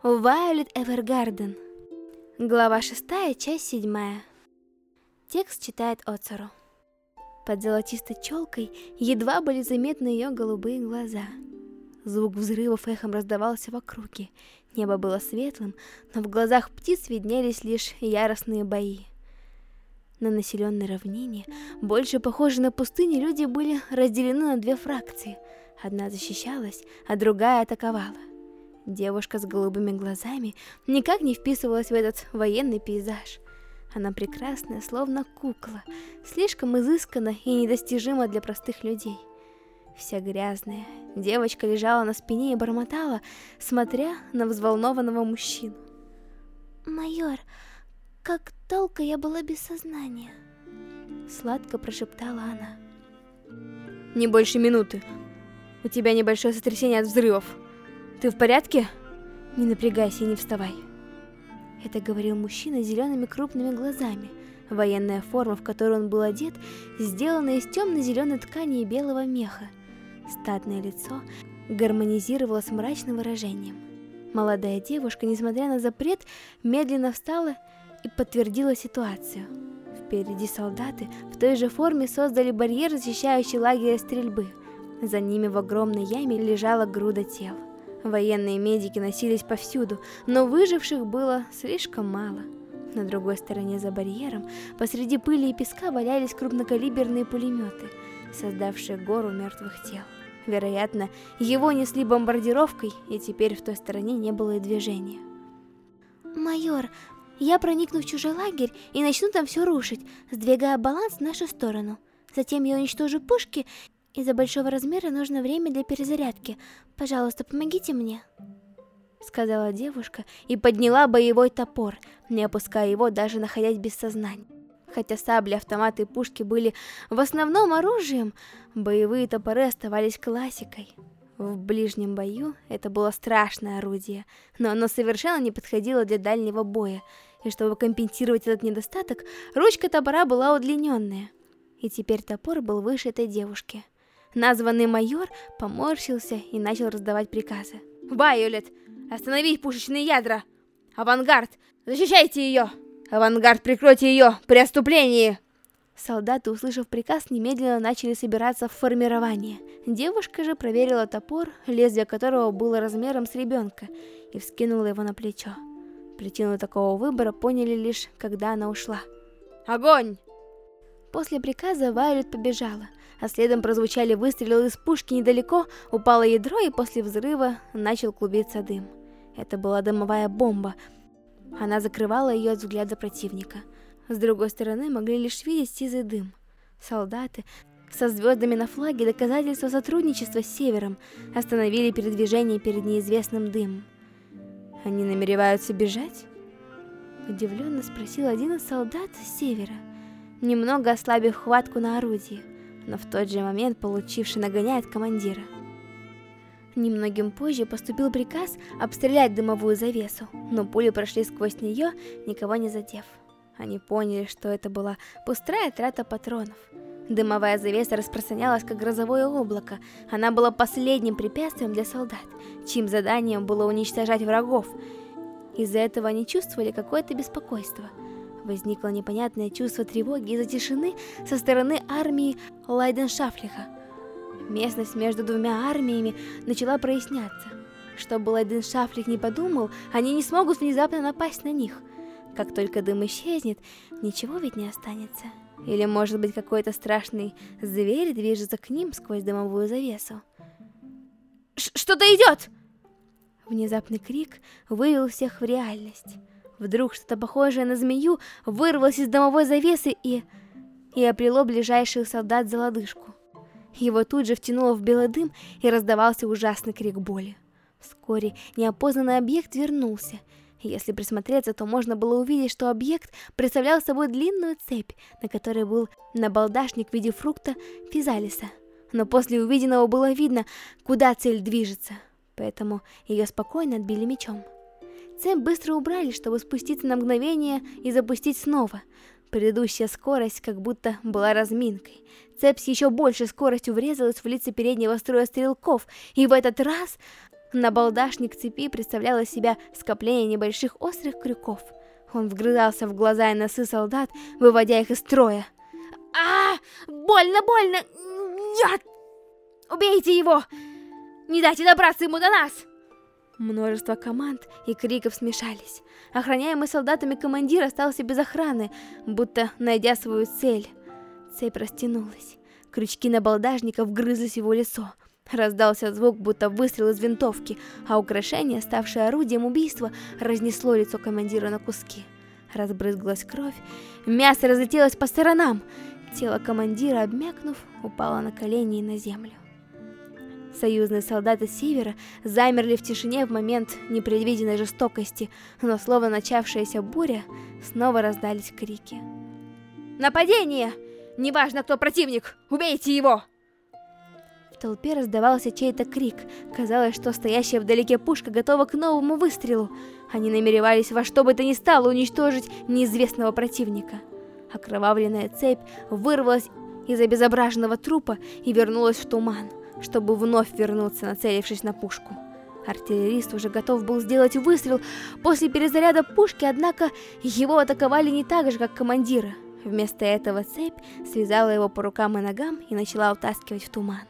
Вайолет Эвергарден. Глава 6, часть 7. Текст читает Оцару. Под золотистой челкой едва были заметны ее голубые глаза. Звук взрывов эхом раздавался в. Небо было светлым, но в глазах птиц виднелись лишь яростные бои. На населенной равнине, больше похожей на пустыню, люди были разделены на две фракции. Одна защищалась, а другая атаковала. Девушка с голубыми глазами никак не вписывалась в этот военный пейзаж. Она прекрасная, словно кукла, слишком изысканна и недостижима для простых людей. Вся грязная, девочка лежала на спине и бормотала, смотря на взволнованного мужчину. «Майор, как долго я была без сознания?» Сладко прошептала она. «Не больше минуты. У тебя небольшое сотрясение от взрывов». Ты в порядке? Не напрягайся и не вставай. Это говорил мужчина с зелеными крупными глазами. Военная форма, в которую он был одет, сделана из темно-зеленой ткани и белого меха. Статное лицо гармонизировало с мрачным выражением. Молодая девушка, несмотря на запрет, медленно встала и подтвердила ситуацию. Впереди солдаты в той же форме создали барьер, защищающий лагерь стрельбы. За ними в огромной яме лежала груда тел. Военные медики носились повсюду, но выживших было слишком мало. На другой стороне за барьером, посреди пыли и песка валялись крупнокалиберные пулеметы, создавшие гору мертвых тел. Вероятно, его несли бомбардировкой, и теперь в той стороне не было и движения. «Майор, я проникну в чужой лагерь и начну там все рушить, сдвигая баланс в нашу сторону. Затем я уничтожу пушки из-за большого размера нужно время для перезарядки. Пожалуйста, помогите мне. Сказала девушка и подняла боевой топор, не опуская его, даже находясь без сознания. Хотя сабли, автоматы и пушки были в основном оружием, боевые топоры оставались классикой. В ближнем бою это было страшное орудие, но оно совершенно не подходило для дальнего боя, и чтобы компенсировать этот недостаток, ручка топора была удлиненная. И теперь топор был выше этой девушки. Названный майор поморщился и начал раздавать приказы. «Вайолет, остановить пушечные ядра! Авангард, защищайте ее! Авангард, прикройте ее при отступлении!» Солдаты, услышав приказ, немедленно начали собираться в формирование. Девушка же проверила топор, лезвие которого было размером с ребенка, и вскинула его на плечо. Причину такого выбора поняли лишь, когда она ушла. «Огонь!» После приказа Вайолет побежала а следом прозвучали выстрелы из пушки недалеко, упало ядро и после взрыва начал клубиться дым. Это была дымовая бомба. Она закрывала ее от взгляда противника. С другой стороны могли лишь видеть сизый дым. Солдаты со звездами на флаге доказательства сотрудничества с Севером остановили передвижение перед неизвестным дымом. Они намереваются бежать? Удивленно спросил один из солдат с Севера, немного ослабив хватку на орудие но в тот же момент получивший нагоняет командира. Немногим позже поступил приказ обстрелять дымовую завесу, но пули прошли сквозь нее, никого не задев. Они поняли, что это была пустая трата патронов. Дымовая завеса распространялась как грозовое облако. Она была последним препятствием для солдат, чьим заданием было уничтожать врагов. Из-за этого они чувствовали какое-то беспокойство – Возникло непонятное чувство тревоги из-за тишины со стороны армии Лайденшафлиха. Местность между двумя армиями начала проясняться. Чтобы Лайденшафлих не подумал, они не смогут внезапно напасть на них. Как только дым исчезнет, ничего ведь не останется. Или, может быть, какой-то страшный зверь движется к ним сквозь дымовую завесу. «Что-то идет!» Внезапный крик вывел всех в реальность. Вдруг что-то похожее на змею вырвалось из домовой завесы и... и оплело ближайших солдат за лодыжку. Его тут же втянуло в белый дым и раздавался ужасный крик боли. Вскоре неопознанный объект вернулся. Если присмотреться, то можно было увидеть, что объект представлял собой длинную цепь, на которой был набалдашник в виде фрукта физалиса. Но после увиденного было видно, куда цель движется, поэтому ее спокойно отбили мечом. Цепь быстро убрали, чтобы спуститься на мгновение и запустить снова. Предыдущая скорость как будто была разминкой. Цепь с еще большей скоростью врезалась в лица переднего строя стрелков, и в этот раз Набалдашник цепи представлял из себя скопление небольших острых крюков. Он вгрызался в глаза и носы солдат, выводя их из строя. а, Больно, больно! Нет! Убейте его! Не дайте добраться ему до нас! Множество команд и криков смешались. Охраняемый солдатами командир остался без охраны, будто найдя свою цель. Цепь растянулась. Крючки набалдажника вгрызлись в его лицо. Раздался звук, будто выстрел из винтовки, а украшение, ставшее орудием убийства, разнесло лицо командира на куски. Разбрызгалась кровь, мясо разлетелось по сторонам. Тело командира, обмякнув, упало на колени и на землю. Союзные солдаты Севера замерли в тишине в момент непредвиденной жестокости, но словно начавшаяся буря, снова раздались крики. «Нападение! Неважно, кто противник! Убейте его!» В толпе раздавался чей-то крик. Казалось, что стоящая вдалеке пушка готова к новому выстрелу. Они намеревались во что бы то ни стало уничтожить неизвестного противника. Окровавленная цепь вырвалась из обезображенного трупа и вернулась в туман чтобы вновь вернуться, нацелившись на пушку. Артиллерист уже готов был сделать выстрел после перезаряда пушки, однако его атаковали не так же, как командира. Вместо этого цепь связала его по рукам и ногам и начала утаскивать в туман.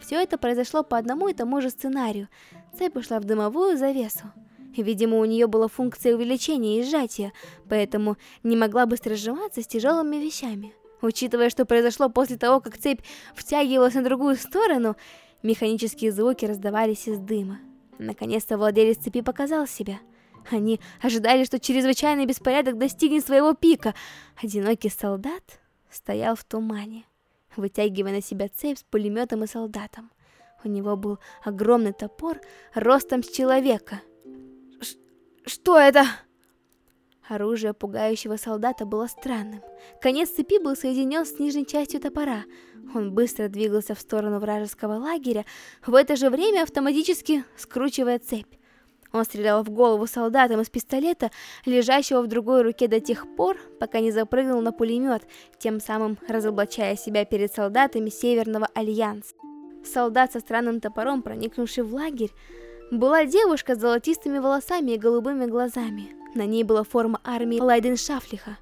Все это произошло по одному и тому же сценарию. Цепь ушла в дымовую завесу. Видимо, у нее была функция увеличения и сжатия, поэтому не могла быстро сжиматься с тяжелыми вещами. Учитывая, что произошло после того, как цепь втягивалась на другую сторону, механические звуки раздавались из дыма. Наконец-то владелец цепи показал себя. Они ожидали, что чрезвычайный беспорядок достигнет своего пика. Одинокий солдат стоял в тумане, вытягивая на себя цепь с пулеметом и солдатом. У него был огромный топор ростом с человека. Ш «Что это?» Оружие пугающего солдата было странным. Конец цепи был соединен с нижней частью топора. Он быстро двигался в сторону вражеского лагеря, в это же время автоматически скручивая цепь. Он стрелял в голову солдатам из пистолета, лежащего в другой руке до тех пор, пока не запрыгнул на пулемет, тем самым разоблачая себя перед солдатами Северного Альянса. Солдат со странным топором, проникнувший в лагерь, была девушка с золотистыми волосами и голубыми глазами. На ней была форма армии Лайденшафлиха,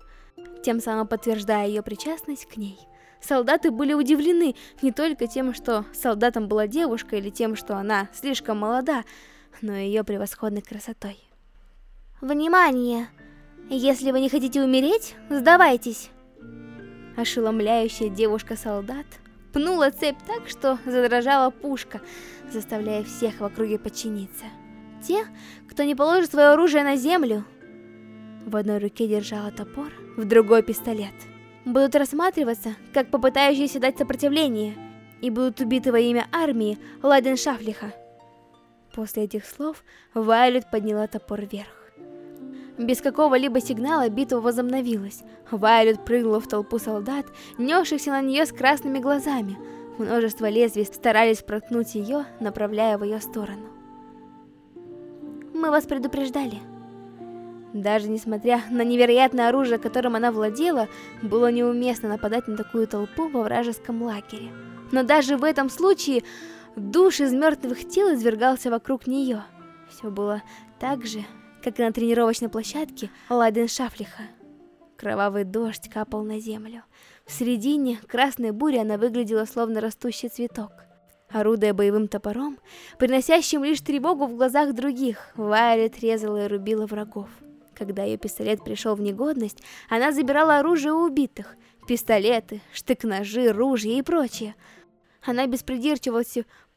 тем самым подтверждая ее причастность к ней. Солдаты были удивлены не только тем, что солдатом была девушка, или тем, что она слишком молода, но и ее превосходной красотой. Внимание! Если вы не хотите умереть, сдавайтесь! Ошеломляющая девушка-солдат пнула цепь так, что задрожала пушка, заставляя всех в округе подчиниться. Те, кто не положит свое оружие на землю, в одной руке держала топор, в другой пистолет. Будут рассматриваться, как попытающиеся дать сопротивление, и будут убиты во имя армии Ладен Шафлиха. После этих слов Вайлет подняла топор вверх. Без какого-либо сигнала битва возобновилась. Вайлет прыгнула в толпу солдат, несшихся на нее с красными глазами. Множество лезвий старались проткнуть ее, направляя в ее сторону. «Мы вас предупреждали», даже несмотря на невероятное оружие, которым она владела, было неуместно нападать на такую толпу во вражеском лагере. Но даже в этом случае душ из мертвых тел извергался вокруг нее. Все было так же, как и на тренировочной площадке Ладен Шафлиха. Кровавый дождь капал на землю. В середине красной бури она выглядела словно растущий цветок. Орудуя боевым топором, приносящим лишь тревогу в глазах других, Вайолет резала и рубила врагов. Когда ее пистолет пришел в негодность, она забирала оружие у убитых. Пистолеты, штык-ножи, ружья и прочее. Она без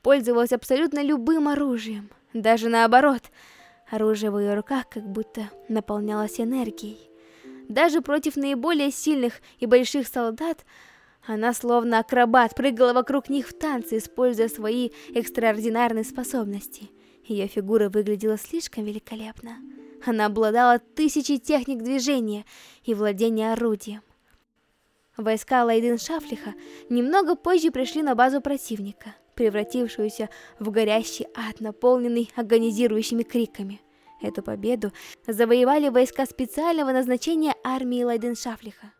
пользовалась абсолютно любым оружием. Даже наоборот, оружие в ее руках как будто наполнялось энергией. Даже против наиболее сильных и больших солдат она словно акробат прыгала вокруг них в танце, используя свои экстраординарные способности. Ее фигура выглядела слишком великолепно. Она обладала тысячей техник движения и владения орудием. Войска Лайден Шафлиха немного позже пришли на базу противника, превратившуюся в горящий ад, наполненный агонизирующими криками. Эту победу завоевали войска специального назначения армии Лайден Шафлиха.